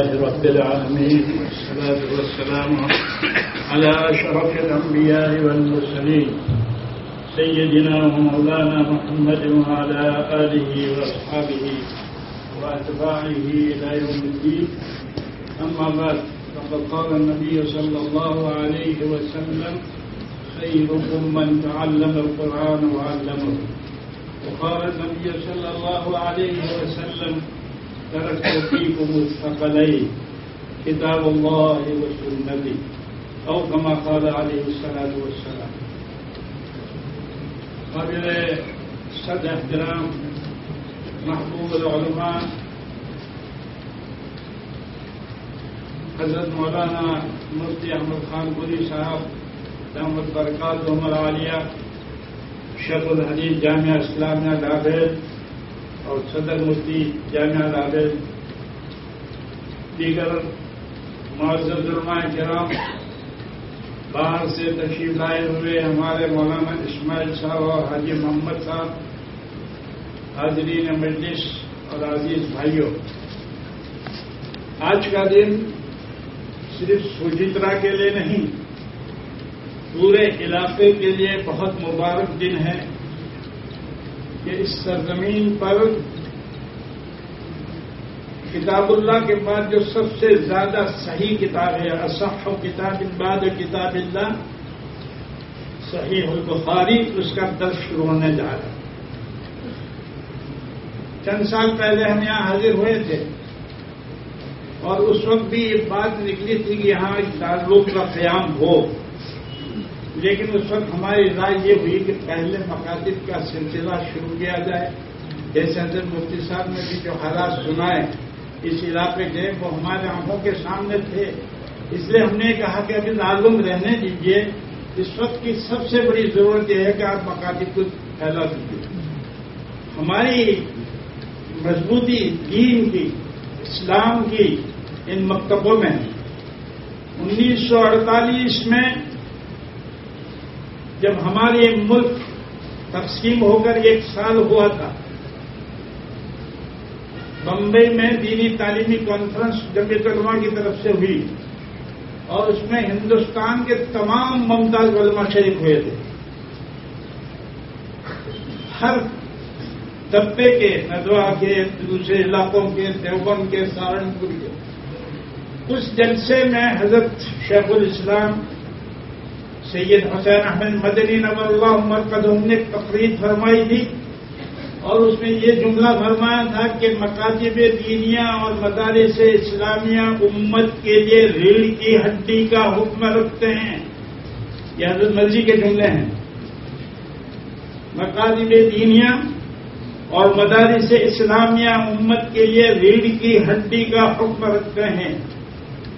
رب العالمين والصلاة والسلام على أشرف الأنبياء والمرسلين سيدنا ومولانا محمد وعلى آله وأصحابه وأتباعه إلى يوم الدين. أما بعد فقد قال النبي صلى الله عليه وسلم خيركم من تعلم القرآن وعلمه. وقال النبي صلى الله عليه وسلم تركت فيكم الثقلين كتاب الله وسنتي، أو كما قال عليه الصلاة والسلام. قابل صد احترام محبوب العلماء حضرت مولانا مفتی احمد خان پوری صاحب دامت برکات، عمر عالیہ، شیخ الحدیث جامعہ اسلامیہ لابید اور صدر مفتی جامعہ لابید دیگر معزز علماء کرام، باہر سے تشریف لائے ہوئے ہمارے مولانا اسماعیل صاحب اور حاجی محمد صاحب، حاضرین مجلس اور عزیز بھائیوں، آج کا دن صرف سوجترا کے لیے نہیں، پورے علاقے کے لیے بہت مبارک دن ہے۔ کہ اس سرزمین پر کتاب اللہ کے بعد جو سب سے زیادہ صحیح کتاب ہے، اصح کتاب بعد کتاب اللہ، صحیح البخاری اس کا درد شروع ہونے جا رہا ہے۔ چند سال پہلے ہم یہاں حاضر ہوئے تھے اور اس وقت بھی یہ بات نکلی تھی کہ یہاں دارالوک کا قیام ہو۔ لیکن اس وقت ہماری رائے یہ ہوئی کہ پہلے مکاتب کا سلسلہ شروع کیا جائے۔ جیسے حضرت مفتی صاحب نے بھی جو حالات سنائے اس علاقے کے، وہ ہمارے آنکھوں کے سامنے تھے۔ اس لیے ہم نے کہا کہ ابھی لازم رہنے دیجیے اس وقت کی سب سے بڑی ضرورت یہ ہے کہ آپ مکاتب کو پھیلا دیجیے ہماری مضبوطی، دین کی، اسلام کی ان مکتبوں میں، انیس سو اڑتالیس میں جب ہمارے ملک تقسیم ہو کر ایک سال ہوا تھا، بمبئی میں دینی تعلیمی کانفرنس جمعیت علماء کی طرف سے ہوئی اور اس میں ہندوستان کے تمام ممتاز علماء شریک ہوئے تھے۔ ہر طبقے کے ندوا کے، دوسرے علاقوں کے، دیوبند کے، سہارنپور کے۔ اس جلسے میں حضرت شیخ الاسلام سید حسین احمد مدنی نور اللہ عمر قدم نے تقریر فرمائی تھی اور اس میں یہ جملہ فرمایا تھا کہ مکاتب دینیا اور مدارس اسلامیہ امت کے لیے ریڑھ کی ہڈی کا حکم رکھتے ہیں۔ یہ حضرت مرضی کے جملے ہیں۔ مکاتب دینیا اور مدارس اسلامیہ امت کے لیے ریڑھ کی ہڈی کا حکم رکھتے ہیں۔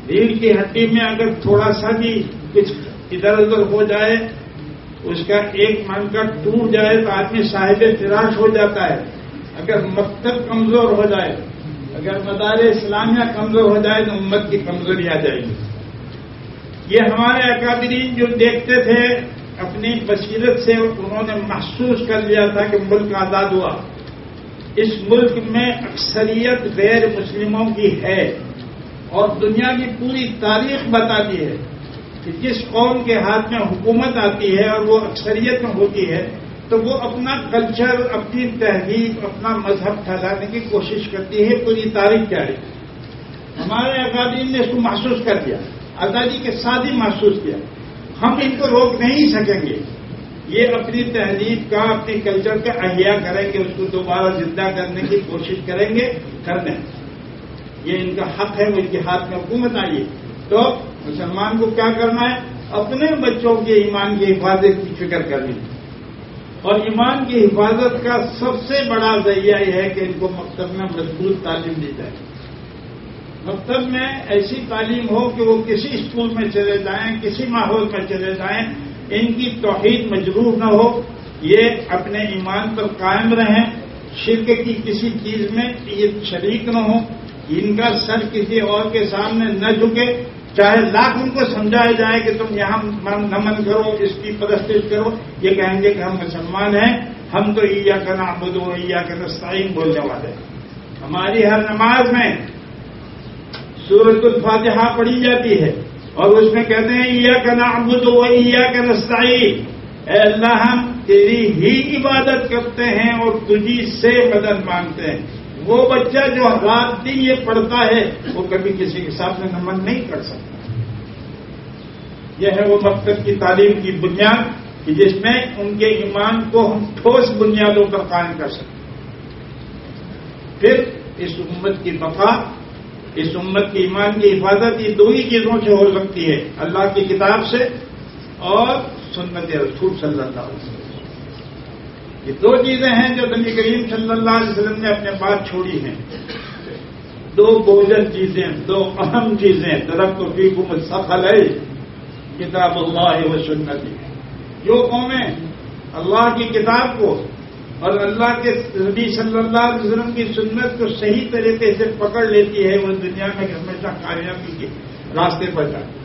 ریڑھ کی ہڈی میں اگر تھوڑا سا بھی کچھ ادھر ادھر ہو جائے، اس کا ایک من کا ٹوٹ جائے تو آدمی صاحب تراش ہو جاتا ہے۔ اگر مکتب کمزور ہو جائے، اگر مدار اسلامیہ کمزور ہو جائے تو امت کی کمزوری آ جائے گی۔ یہ ہمارے اکابرین جو دیکھتے تھے، اپنی بصیرت سے انہوں نے محسوس کر لیا تھا کہ ملک آزاد ہوا۔ اس ملک میں اکثریت غیر مسلموں کی ہے اور دنیا کی پوری تاریخ بتاتی ہے۔ کہ جس قوم کے ہاتھ میں حکومت آتی ہے اور وہ اکثریت میں ہوتی ہے، تو وہ اپنا کلچر اپنی تہذیب اپنا مذہب پھیلانے کی کوشش کرتی ہے، پوری تاریخ جاری۔ ہمارے اکادیم نے اس کو محسوس کر دیا۔ آزادی کے ساتھ ہی محسوس کیا۔ ہم ان کو روک نہیں سکیں گے۔ یہ اپنی تہذیب کا، اپنی کلچر کا احیاء کریں گے، اس کو دوبارہ زندہ کرنے کی کوشش کریں گے، کر دیں۔ یہ ان کا حق ہے، وہ ان کے ہاتھ میں حکومت آئی ہے۔ تو مسلمان کو کیا کرنا ہے؟ اپنے بچوں کے ایمان کی حفاظت کی فکر کرنی۔ اور ایمان کی حفاظت کا سب سے بڑا ذریعہ یہ ہے کہ ان کو مکتب میں مضبوط تعلیم دی جائے۔ مکتب میں ایسی تعلیم ہو کہ وہ کسی اسکول میں چلے جائیں، کسی ماحول میں چلے جائیں، ان کی توحید مجروح نہ ہو۔ یہ اپنے ایمان پر قائم رہیں۔ شرک کی کسی چیز میں یہ شریک نہ ہو ان کا سر کسی اور کے سامنے نہ جھکے۔ چاہے لاکھ ان کو سمجھایا جائے کہ تم یہاں نمن کرو، اس کی پرستش کرو، یہ کہیں گے کہ ہم مسلمان ہیں، ہم تو عیا کا نام عیا کا نستعین بولنے والے ہماری ہر نماز میں سورت الفاتحہ پڑھی جاتی ہے اور اس میں کہتے ہیں یا کا نام و یا کا نسائی اے اللہ، ہم تیری ہی عبادت کرتے ہیں اور تجھی سے مدد مانگتے ہیں۔ وہ بچہ جو رات دن یہ پڑھتا ہے، وہ کبھی کسی کے ساتھ میں نمن نہیں کر سکتا۔ یہ ہے وہ مقصد کی تعلیم کی بنیاد کہ جس میں ان کے ایمان کو ہم ٹھوس بنیادوں پر قائم کر سکیں۔ پھر اس امت کی بقا، اس امت کی ایمان کی حفاظت یہ دو ہی چیزوں سے ہو سکتی ہے، اللہ کی کتاب سے اور سنت رسول صلی اللہ علیہ وسلم۔ یہ دو چیزیں ہیں جو نبی کریم صلی اللہ علیہ وسلم نے اپنے پاس چھوڑی ہیں۔ دو بوجن چیزیں، دو اہم چیزیں۔ درخت و فی حکومت سفل ہے کتاب اللہ و سنت۔ جو قومیں اللہ کی کتاب کو اور اللہ کے نبی صلی اللہ علیہ وسلم کی سنت کو صحیح طریقے سے پکڑ لیتی ہے، وہ دنیا میں ہمیشہ کامیابی کے راستے پر جاتی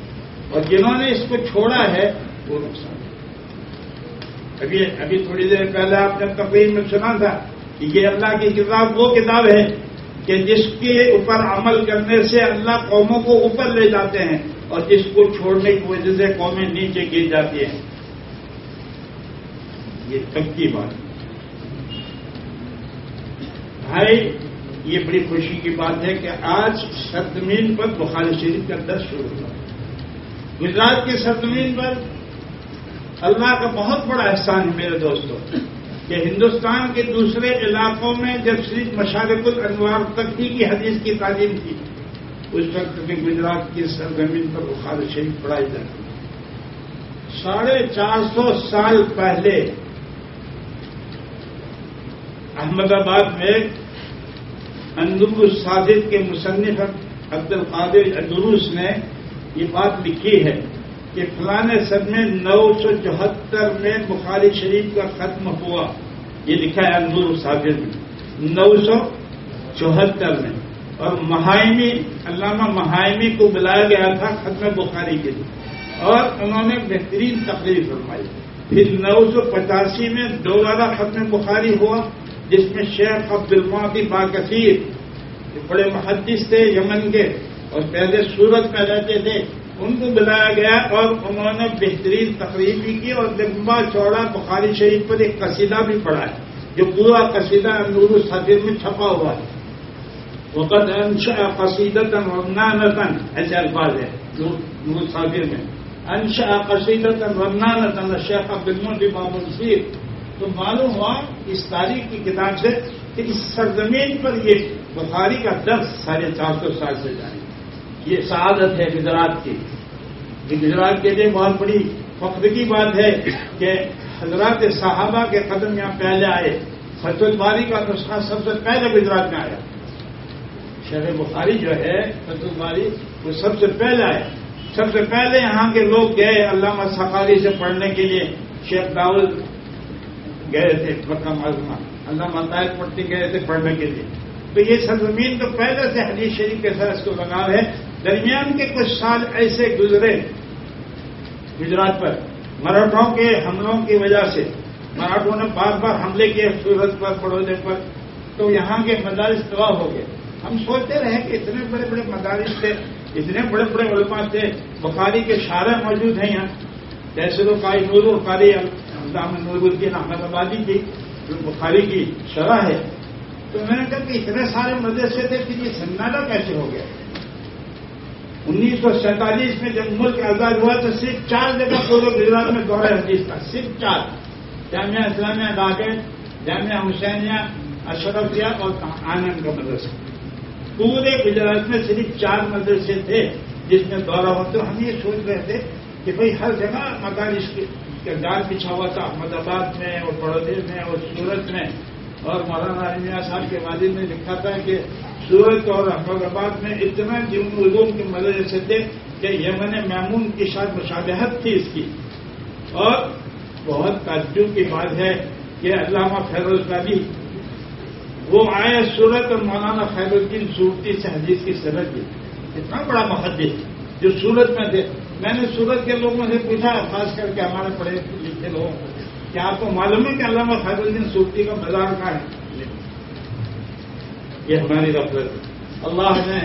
اور جنہوں نے اس کو چھوڑا ہے، وہ نقصان۔ ابھی ابھی تھوڑی دیر پہلے آپ نے تقریر میں سنا تھا کہ یہ اللہ کی کتاب وہ کتاب ہے کہ جس کے اوپر عمل کرنے سے اللہ قوموں کو اوپر لے جاتے ہیں اور جس کو چھوڑنے کی وجہ سے قومیں نیچے گر جاتی ہیں۔ یہ پکی بات بھائی، یہ بڑی خوشی کی بات ہے کہ آج سرزمین پر بخاری شریف کا درد شروع ہوا۔ گجرات کی سرزمین پر اللہ کا بہت بڑا احسان ہے میرے دوستوں کہ ہندوستان کے دوسرے علاقوں میں جب صرف مشارق الانوار تک ہی کی حدیث کی تعلیم کی، اس وقت بھی گجرات کی سرزمین پر بخار شریف پڑھائی جاتی ساڑھے چار سو سال پہلے احمد آباد میں اندر الصادق کے مصنف عبد القادر اندروس نے یہ بات لکھی ہے۔ کہ فلاں سب میں نو سو چوہتر میں بخاری شریف کا ختم ہوا۔ یہ لکھا ہے انور صابر میں نو سو چوہتر میں۔ اور مہائمی، علامہ مہائمی کو بلایا گیا تھا ختم بخاری کے لیے۔ اور انہوں نے بہترین تقریر فرمائی۔ پھر نو سو پچاسی میں دوبارہ ختم بخاری ہوا، جس میں شیخ عبد الماطی باکثیر بڑے محدث تھے یمن کے، اور پہلے سورت میں رہتے تھے۔ ان کو بلایا گیا اور انہوں نے بہترین تقریب بھی کی اور لمبا چوڑا بخاری شریف پر ایک قصیدہ بھی پڑھا ہے، جو پورا قصیدہ نور الصدر میں چھپا ہوا ہے۔ وقت انشا قصیدت رمنانتن ایسے الفاظ ہے نور صادر میں۔ انشا قصیدت رمنانتن شیخ عبد المن باب تو معلوم ہوا اس تاریخ کی کتاب سے کہ اس سرزمین پر یہ بخاری کا درس ساڑھے چار سو سال سے جائے یہ سعادت ہے گجرات کی۔ گجرات کے لیے بہت بڑی فخر کی بات ہے کہ حضرات صحابہ کے قدم یہاں پہلے آئے۔ فتح الباری کا نسخہ سب سے پہلے گجرات میں آیا۔ شہر بخاری جو ہے فتح الباری وہ سب سے پہلے آئے۔ سب سے پہلے یہاں کے لوگ گئے علامہ سفاری سے پڑھنے کے لیے۔ شیخ داول گئے تھے مکہ معذمہ علامہ طائر پٹی گئے تھے پڑھنے کے لیے۔ تو یہ سرزمین تو پہلے سے حدیث شریف کے ساتھ اس کو لگاؤ ہے۔ درمیان کے کچھ سال ایسے گزرے گجرات پر، مراٹھوں کے حملوں کی وجہ سے۔ مراٹھوں نے بار بار حملے کیے سورت پر، بڑودے پر۔ تو یہاں کے مدارس تباہ ہو گئے۔ ہم سوچتے رہے کہ اتنے بڑے بڑے مدارس تھے، اتنے بڑے بڑے علماء تھے، بخاری کے شارے موجود ہیں یہاں۔ جیسے تو قاری نور قاری نور الدین احمد آبادی کی، جو بخاری کی شرح ہے۔ تو میں نے کہا کہ اتنے سارے مدرسے تھے کہ یہ سناٹا کیسے ہو گیا؟ انیس سو سینتالیس میں جب ملک آزاد ہوا تو صرف چار جگہ پورے گجرات میں دورہ حدیث تھا، صرف چار۔ جامعہ اسلامیہ ڈاکٹ جامعہ حسینیہ، اشرفیہ اور آنند کا مدرسہ۔ پورے گجرات میں صرف چار مدرسے تھے جس میں دورہ ہوا تو ہم یہ سوچ رہے تھے کہ بھائی ہر جگہ مدارس کا جال بچھا ہوا تھا۔ احمد آباد میں اور بڑودے میں اور سورت میں۔ اور مولانا عالمیہ صاحب کے والد نے لکھا تھا کہ سورت اور احمد آباد میں اتنا جن علوم کی مدد سے تھے کہ یمن میمون کی شاید مشابہت تھی اس کی۔ اور بہت تعجب کی بات ہے کہ علامہ فیروز نبی وہ آئے سورت اور مولانا خیر الدین صورتی سے حدیث کی سرحد دی اتنا بڑا محدث جو سورت میں تھے۔ میں نے سورت کے لوگوں سے پوچھا، خاص کر کے ہمارے پڑھے لکھے لوگوں کو کیا آپ کو معلوم ہے کہ علامہ خیر الدین صورتی کا بازار کا ہے؟ یہ ہماری غفلت اللہ نے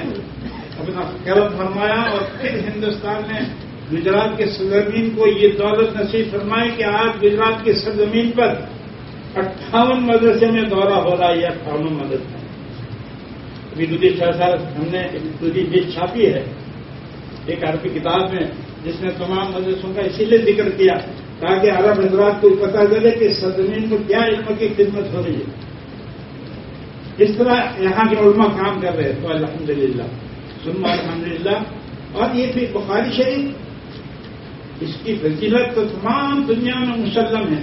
اپنا کرم فرمایا اور پھر ہندوستان نے گجرات کے سرزمین کو یہ دولت نصیب فرمائی کہ آج گجرات کی سرزمین پر اٹھاون مدرسے میں دورہ ہو رہا ہے، یہ اٹھاون مدرسے ابھی دودھی شاہ صاحب، ہم نے دودھی جیت چھاپی ہے، ایک عربی کتاب میں، جس نے تمام مدرسوں کا اسی لیے ذکر کیا تاکہ عرب حضرات کو پتا چلے کہ سرزمین کو کیا علم کی خدمت ہو رہی ہے۔ اس طرح یہاں کے علماء کام کر رہے تو الحمد للہ سنما الحمد للہ اور یہ پھر بخاری شریف۔ اس کی فضیلت تو تمام دنیا میں مسلم ہے۔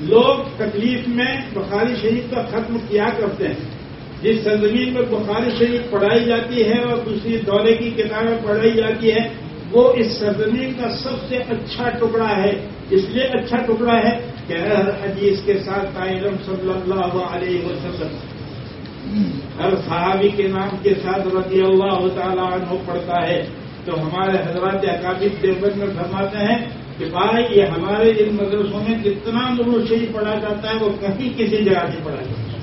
لوگ تکلیف میں بخاری شریف کا ختم کیا کرتے ہیں۔ جس سرزمین میں بخاری شریف پڑھائی جاتی ہے اور دوسری دورے کی کتابیں پڑھائی جاتی ہے، وہ اس سرزمین کا سب سے اچھا ٹکڑا ہے۔ اس لیے اچھا ٹکڑا ہے کہ ہر حدیث کے ساتھ تعلم صلی اللہ علیہ وسلم۔ ہر صحابی کے نام کے ساتھ رضی اللہ تعالیٰ عنہ پڑتا ہے۔ تو ہمارے حضرات اکابر دیوبند میں فرماتے ہیں کہ بھائی، یہ ہمارے ان مدرسوں میں جتنا شریف پڑھا جاتا ہے، وہ کہیں کسی جگہ نہیں پڑھا جاتا۔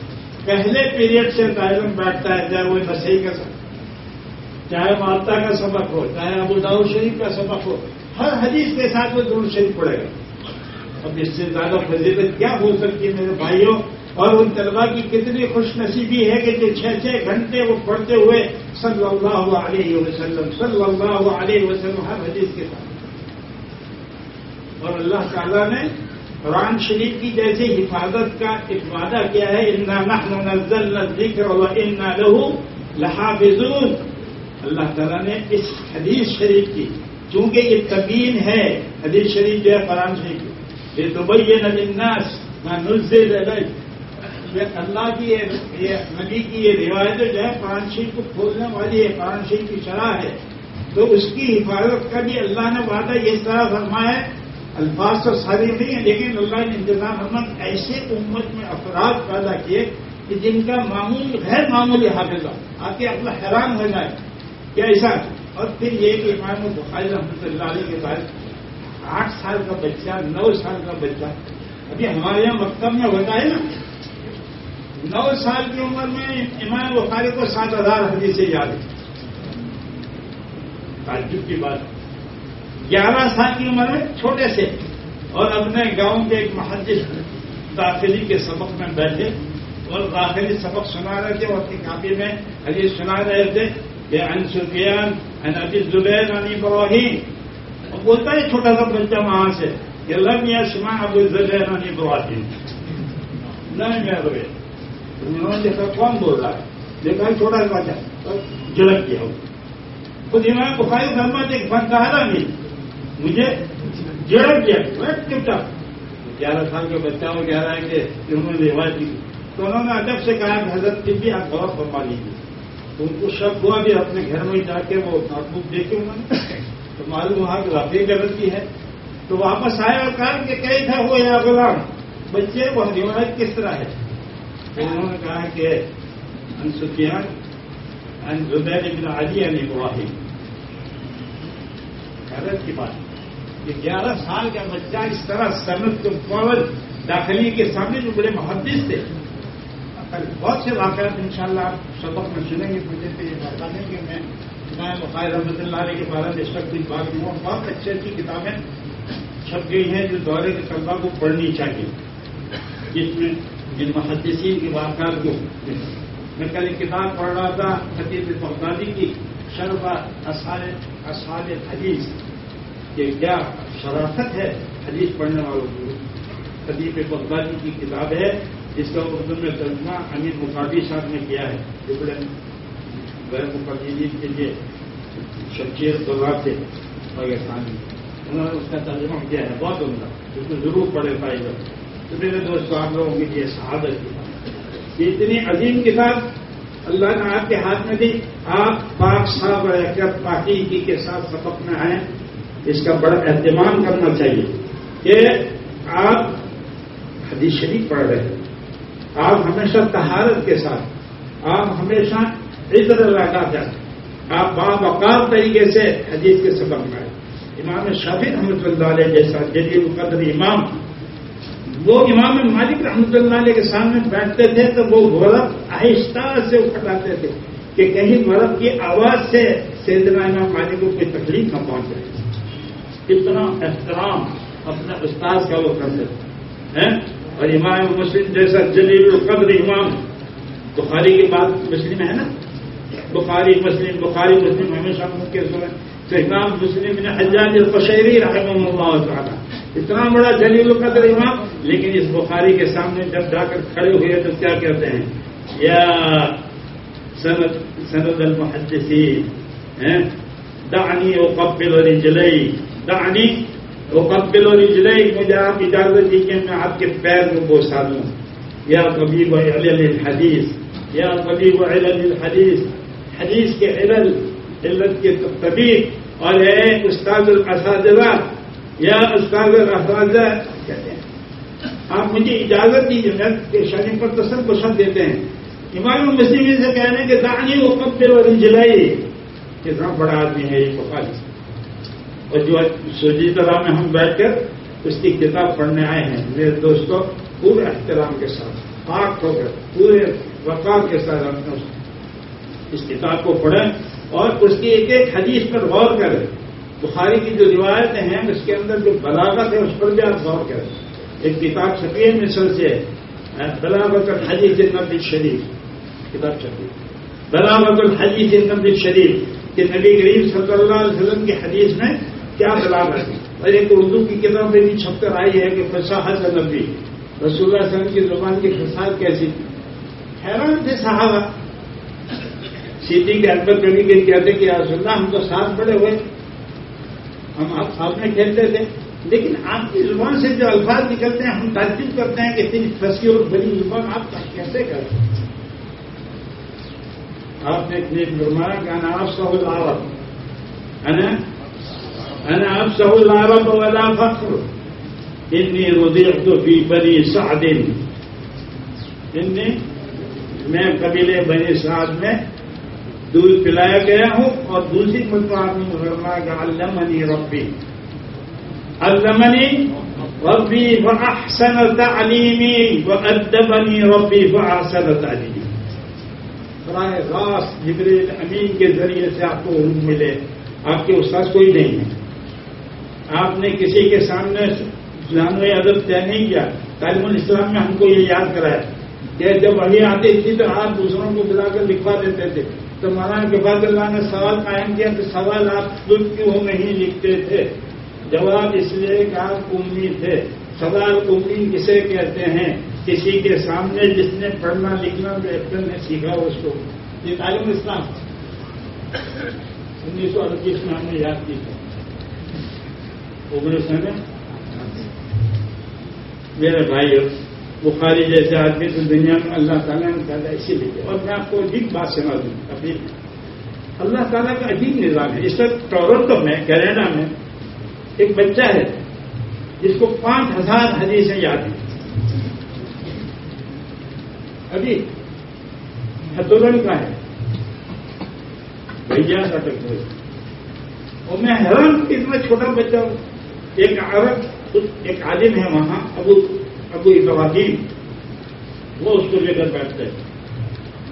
پہلے پیریڈ سے تعلم بیٹھتا ہے، چاہے وہ نشے کا سبق چاہے مالتا کا سبق ہو، چاہے ابو داؤ شریف کا سبق ہو، ہر حدیث کے ساتھ وہ درود شریف پڑے گا۔ اب اس سے زیادہ فضیلت کیا ہو سکتی ہے میرے بھائیوں؟ اور ان طلبا کی کتنی خوش نصیبی ہے کہ جو چھ چھ گھنٹے وہ پڑھتے ہوئے صلی اللہ علیہ وسلم، صلی اللہ علیہ وسلم ہر حدیث کے ساتھ۔ اور اللہ تعالیٰ نے قرآن شریف کی جیسے حفاظت کا ایک وعدہ کیا ہے ذکر لہو لحافظون۔ اللہ تعالیٰ نے اس حدیث شریف کی، چونکہ یہ تبین ہے، حدیث شریف جو ہے قرآن شریف یہ دبئی نبیناس نہ نزل اللہ کی یہ نبی کی یہ روایت جو ہے، قرآن شریف کو کھولنے والی ہے، قرآن شریف کی شرح ہے۔ تو اس کی حفاظت کا بھی اللہ نے وعدہ یہ طرح فرمایا ہے۔ الفاظ تو سارے نہیں ہیں، لیکن اللہ نے انتظام احمد ایسے امت میں افراد پیدا کیے کہ جن کا معمول غیر معمولی حافظہ آپ کے اپنا حیران ہو جائے۔ کیا ایسا؟ اور پھر یہ کہ امام بخاری رحمۃ اللہ علیہ کے بعد آٹھ سال کا بچہ، نو سال کا بچہ، ابھی ہمارے یہاں مکتب میں ہوتا ہے نا نو سال کی عمر میں امام بخاری کو سات ہزار حدیث یاد ہے تعجب کی بات۔ گیارہ سال کی عمر میں چھوٹے سے اور اپنے گاؤں کے ایک محدث داخلی کے سبق میں بیٹھے اور داخلی سبق سنا رہے تھے اور اپنی کاپی میں حدیث سنا رہے تھے۔ کہ ان سفیان ان ابی زبیر انی ابراہیم۔ اور بولتا ہے چھوٹا سا بچہ وہاں سے کہ لم یا سمان ابو زبیر انی ابراہیم۔ نہیں، میں انہوں نے دیکھا کون بول رہا ہے؟ دیکھا چھوٹا سا بچہ جھلک گیا خود امام بخاری فرماتے ایک بندہ نہیں مجھے جڑ کیا چپ گیارہ سال کا بچہ ہو گیا ہے کہ انہوں نے روایت کی۔ تو انہوں نے ادب سے کہا، کہ حضرت کی بھی آپ غور فرما لیجیے تو ان کو شک ہوا بھی اپنے گھر میں جا کے وہ نوٹ بک دیکھے انہوں نے۔ تو معلوم ہوا کہ واقعی غلط کی ہے۔ تو واپس آئے اور کہا کہ کئی تھا وہ یا غلام بچے، وہ روایت کس طرح ہے؟ انہوں نے کہا کہ انسفیان ان زبیر ابن علی علی واحد حضرت کی بات، کہ گیارہ سال کا بچہ اس طرح سنت کو فوج داخلی کے سامنے جو بڑے محدث تھے بہت سے واقعات ان شاء اللہ آپ سبق میں سنیں گے، مجھے تو یہ بتا دیں کہ میں میں بخار رحمۃ اللہ علیہ کے بارے میں اس وقت کی بات ہوں۔ اور بہت اچھی اچھی کتابیں چھپ گئی ہیں جو دورے کے طلبا کو پڑھنی چاہیے، جس میں جن محدثین کی واقعات کو۔ میں کل ایک کتاب پڑھ رہا تھا حدیث بغدادی کی، شرف اصال حدیث، کہ کیا شرافت ہے حدیث پڑھنے والوں کو حدیث بغدادی کی کتاب ہے، جس کا اردو میں ترجمہ امیر مفادی صاحب نے کیا ہے۔ جو غیر مفادی کے لیے شمشیر دولار تھے پاکستانی انہوں نے اس کا ترجمہ کیا ہے، بہت عمدہ۔ اس کو ضرور پڑھے پائے گا۔ تو میرے دوست آپ لوگوں کی یہ شہادت کتاب یہ اتنی عظیم کتاب اللہ نے آپ کے ہاتھ میں دی، آپ پاک صاحب پاکی کے ساتھ سبق میں آئے اس کا بڑا اہتمام کرنا چاہیے کہ آپ حدیث شریف پڑھ رہے ہیں۔ آپ ہمیشہ تہارت کے ساتھ، آپ ہمیشہ عزت لگا جائیں آپ باوقات طریقے سے حدیث کے سبق میں آئے امام شافی رحمۃ اللہ علیہ جیسا جدید القدر امام وہ امام مالک رحمۃ اللہ علیہ کے سامنے بیٹھتے تھے تو وہ غورت آہستہ سے اٹھاتے تھے کہ کہیں مرد کی آواز سے سیدنا امام مالک کو کوئی تکلیف نہ پہنچ جائے اتنا احترام اپنے استاد کا وہ کرتے ہیں؟ اور امام مسلم جیسا جلیل القدر امام، بخاری کی بات مسلم ہے نا؟ بخاری مسلم بخاری مسلم ہمیشہ کے سنیں تو امام مسلم نے حجاج القشیری رحمہ اللہ تعالیٰ، اتنا بڑا جلیل القدر امام لیکن اس بخاری کے سامنے جب جا کر کھڑے ہوئے تو کیا کہتے ہیں؟ یا سند سند المحدثین دعنی و رجلئی دعنی و رجلئی مجھے آپ اجازت دیجیے میں آپ کے پیر میں بوسا دوں۔ یا طبیب علل الحدیث، یا طبیب علل الحدیث، حدیث کے علل، علت کے طبیب، اور اے استاد الاساتذہ، یا استاد الاساتذہ آپ مجھے اجازت دیجیے میں شادی پر تصل پسند دیتے ہیں۔ امام مسلم سے کہنے کہ دانی وہ قبل اور جلائی کتنا بڑا آدمی ہے، یہ بخاری اور جو سوجی طرح میں ہم بیٹھ کر اس کی کتاب پڑھنے آئے ہیں، میرے دوستوں، پورے احترام کے ساتھ، پاک ہو کر، پورے وقار کے ساتھ ہم نے اس کتاب کو پڑھیں اور اس کی ایک ایک حدیث پر غور کریں۔ بخاری کی جو روایتیں ہیں، اس کے اندر جو بلاغت ہے، اس پر بھی آپ غور کریں۔ ایک کتاب چھپی ہے مثل سے بلاغت الحدیث نبی شریف کتاب چھپی بلاغت الحدیث نبی شریف کہ نبی کریم صلی اللہ علیہ وسلم کی حدیث میں کیا بلاغت ہے۔ اور ایک اردو کی کتاب میں بھی چھپ کر آئی ہے کہ فصاحت نبی۔ رسول اللہ علیہ وسلم کی زبان کی فساد کیسی تھی؟ حیران تھے صحابہ۔ سیدھی کے اکبر کبھی کہیں کہتے کہ رسول اللہ، ہم تو ساتھ بڑے ہوئے۔ ہم آپ ساتھ میں کھیلتے تھے۔ لیکن آپ کی زبان سے جو الفاظ نکلتے ہیں، ہم تعجب کرتے ہیں کہ اتنی پھنسی اور بڑی زبان آپ کیسے کرتے ہیں؟ آپ نے اتنی فرمایا کہ انا آپ سہول العرب۔ انا؟ انا آپ سہول العرب ولا فخر۔ انی رضیعت فی بنی سعد۔ انی؟ میں قبیلے بنی سعد میں دودھ پلایا گیا ہوں اور دوسری مرتبہ آپ نے فرمایا کہ علمنی ربی۔ علمنی ربی فاحسن تعلیمی وادبنی ربی فاحسن تعلیمی براہ راست جبریل امین کے ذریعے سے آپ کو علم ملے. آپ کے استاد کوئی نہیں ہے. آپ نے کسی کے سامنے اسلام ادب طے نہیں کیا. تعلیم الاسلام میں ہم کو یہ یاد کرایا. کہ جب وہی آتے اسی طرح آپ دوسروں کو بلا کر لکھوا دیتے تھے. تو مولانا کفاد اللہ نے سوال قائم کیا کہ سوال آپ خود کیوں نہیں لکھتے تھے؟ جواب اس لیے کہ آپ امی تھے سوال امی کسے کہتے ہیں؟ کسی کے سامنے جس نے پڑھنا لکھنا بہتر نے سیکھا اس کو۔ یہ تعلیم اسلام۔ انیس سو اڑتیس میں ہم نے یاد کی تھا انیس میں میرے بھائی، بخاری جیسے آدمی تو دنیا میں اللہ تعالیٰ نے پیدا اسی لیے اور میں آپ کو عجیب بات سنا دوں ابھی اللہ تعالیٰ کا عجیب نظام ہے۔ اس وقت ٹورنٹو میں، کینیڈا میں ایک بچہ ہے جس کو پانچ ہزار حدیثیں یاد ہیں۔ ابھی ہتولن کا ہے۔ بھیا کا ٹک اور میں حیران اتنا چھوٹا بچہ ہوں۔ ایک عورت ایک عالم ہے وہاں، ابو ابو ابراہیم۔ وہ اس کو لے کر بیٹھتے ہیں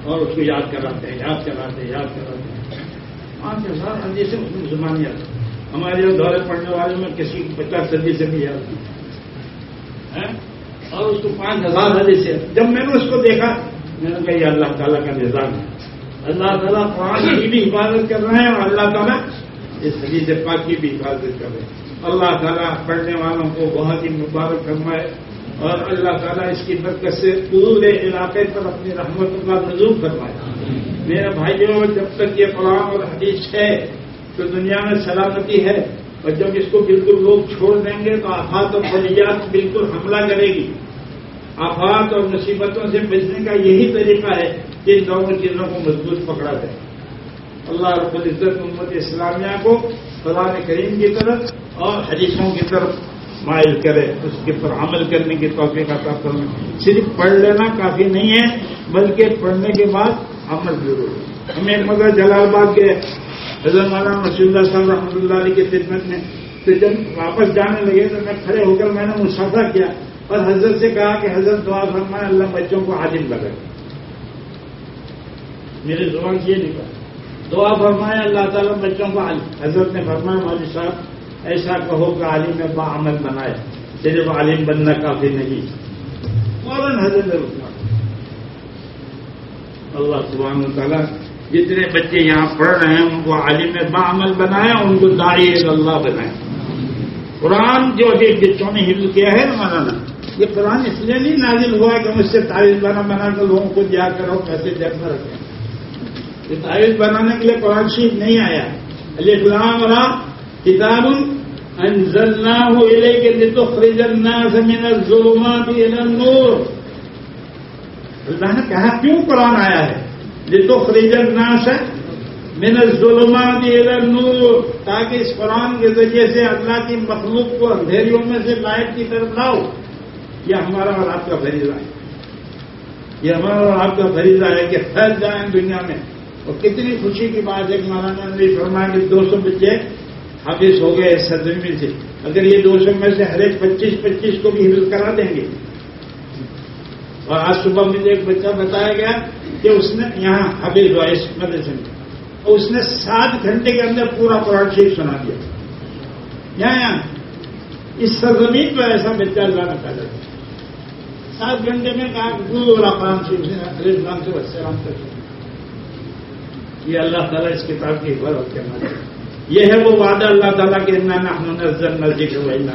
اور اس کو یاد کراتے ہیں، یاد کراتے ہیں، یاد کراتے ہیں۔ پانچ ہزار حدیث سے اس مسلمان یاد ہمارے یہاں دورے پڑنے والے میں کسی پچاس صدی سے بھی یاد ہاں؟ اور اس کو پانچ ہزار حدیث سے۔ جب میں نے اس کو دیکھا، میں نے کہا، یہ اللہ تعالیٰ کا نظام ہے۔ اللہ تعالیٰ قرآن کی بھی حفاظت کر رہے ہیں اور اللہ تعالیٰ اس حدیث پاک کی بھی حفاظت کر رہے ہیں۔ اللہ تعالیٰ پڑھنے والوں کو بہت ہی مبارک فرمائے اور اللہ تعالیٰ اس کی برکت سے پورے علاقے پر اپنی رحمت کا نظور کروائے میرے بھائیوں، جب تک یہ قرآن اور حدیث ہے تو دنیا میں سلامتی ہے اور جب اس کو بالکل لوگ چھوڑ دیں گے تو آفات اور فلیات بالکل حملہ کرے گی۔ آفات اور مصیبتوں سے بچنے کا یہی طریقہ ہے کہ ان دونوں چیزوں کو مضبوط پکڑا جائے۔ اللہ رب العزت امت اسلامیہ کو قرآن کریم کی طرف اور حدیثوں کی طرف مائل کرے، اس کے پر عمل کرنے کی توفیق عطا کرنے صرف پڑھ لینا کافی نہیں ہے، بلکہ پڑھنے کے بعد عمل ضرور۔ ہے ہمیں مگر جلال آباد کے حضرت مولانا رسول اللہ صاحب رحمۃ اللہ علیہ کی خدمت میں تو جب واپس جانے لگے تو میں کھڑے ہو کر میں نے مسافہ کیا اور حضرت سے کہا کہ حضرت دعا فرمائے، اللہ بچوں کو عادل لگے میرے زبان سے یہ نکلا دعا فرمائے، اللہ تعالیٰ بچوں کو عالم حضرت نے فرمایا، مولوی صاحب، ایسا کہو کہ عالم با عمل بنائے صرف عالم بننا کافی نہیں۔ فوراً حضرت رکنا اللہ سبحانہ تعالیٰ جتنے بچے یہاں پڑھ رہے ہیں، ان کو عالم با عمل ان کو دائی اللہ بنائے قرآن جو ابھی بچوں نے حفظ کیا ہے نا مولانا؟ یہ قرآن اس لیے نہیں نازل ہوا کہ مجھ سے تعریف بنا بنا کر لوگوں کو دیا کرو، پیسے جب میں رکھیں۔ یہ تعریف بنانے کے لیے قرآن شریف نہیں آیا۔ علی غلام رام کتاب انزلنا ہو لے کے لیے تو الناس من الظلمات الى النور۔ اللہ نے کہا، کیوں قرآن آیا ہے؟ یہ تو خریج الناس من الظلمات الى النور، تاکہ اس قرآن کے ذریعے سے اللہ کی مخلوق کو اندھیریوں میں سے لائٹ کی طرف لاؤ، یہ ہمارا اور آپ کا فریضہ ہے۔ یہ ہمارا اور آپ کا فریضہ ہے کہ پھیل جائیں دنیا میں۔ اور کتنی خوشی کی بات ہے کہ مولانا نے فرمایا کہ دو سو بچے حافظ ہو گئے سرزمین سے۔ اگر یہ دو سو میں سے ہر ایک پچیس پچیس کو بھی حفظ کرا دیں گے۔ اور آج صبح مجھے ایک بچہ بتایا گیا کہ اس نے یہاں حافظ ہوا اس مدرسے میں اور اس نے سات گھنٹے کے اندر پورا قرآن شریف سنا دیا۔ یہاں یہاں، اس سرزمین پر ایسا بچہ اللہ نے پیدا کیا سات گھنٹے میں کہا پورا قرآن شریف سے ہر اسلام سے بچے رام کر یہ اللہ تعالیٰ اس کتاب کی حفاظت کرنا یہ ہے وہ وعدہ اللہ تعالیٰ کے نظر نزدیک وہی نہ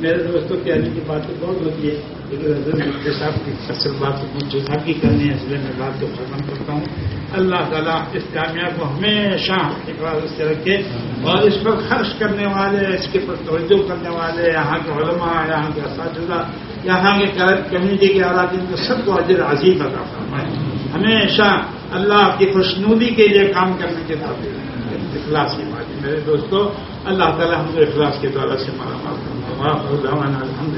میرے دوستوں کہنے کی بات تو بہت ہوتی ہے۔ لیکن صاحب کی اصل بات مفتی صاحب کی کرنی ہے، اس لیے میں بات کو ختم کرتا ہوں۔ اللہ تعالیٰ اس کامیاب کو ہمیشہ حفاظت سے رکھے اور اس پر خرچ کرنے والے، اس کے پر توجہ کرنے والے، یہاں کے علماء، یہاں کے اساتذہ، یہاں کے کمیونٹی کے اراکین کو سب کو عجر عظیم عطا فرمائے۔ ہمیشہ اللہ کی خوشنودی کے لیے کام کرنے کے تعلق اخلاص کی بات میرے دوستوں اللہ تعالیٰ ہم کو اخلاص کے دوارا سے مارا مار کرنا الحمد